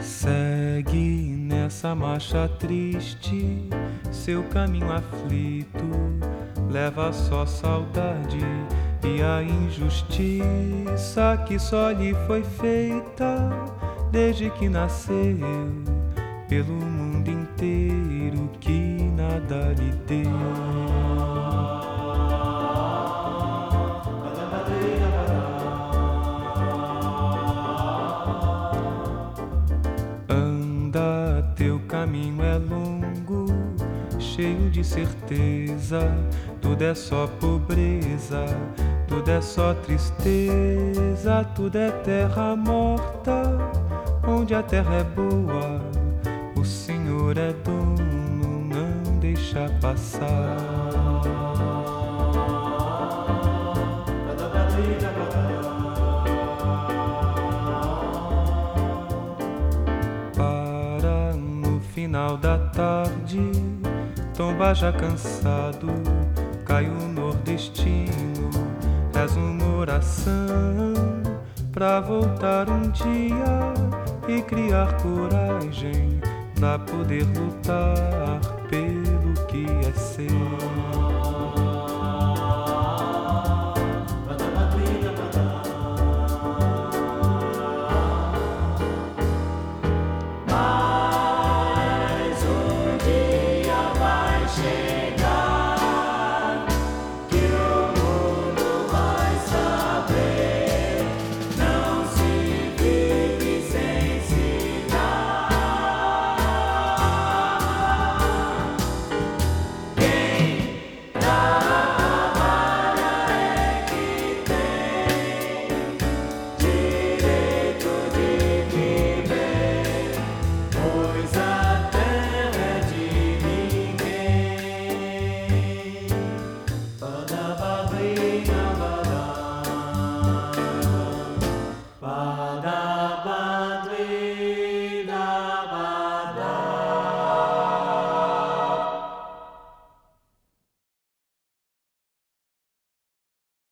Segue nessa marcha triste, seu caminho aflito, leva só saudade e a injustiça que só lhe foi feita desde que nasceu pelo mundo inteiro que nada lhe deu. Longo, cheio de certeza. Tudo é só pobreza, tudo é só tristeza, tudo é terra morta, onde a terra é boa. O Senhor é dono, não deixa passar. Final da tarde, tomba já cansado, cai o nordestino, reza uma oração pra voltar um dia e criar coragem pra poder lutar pelo que é seu.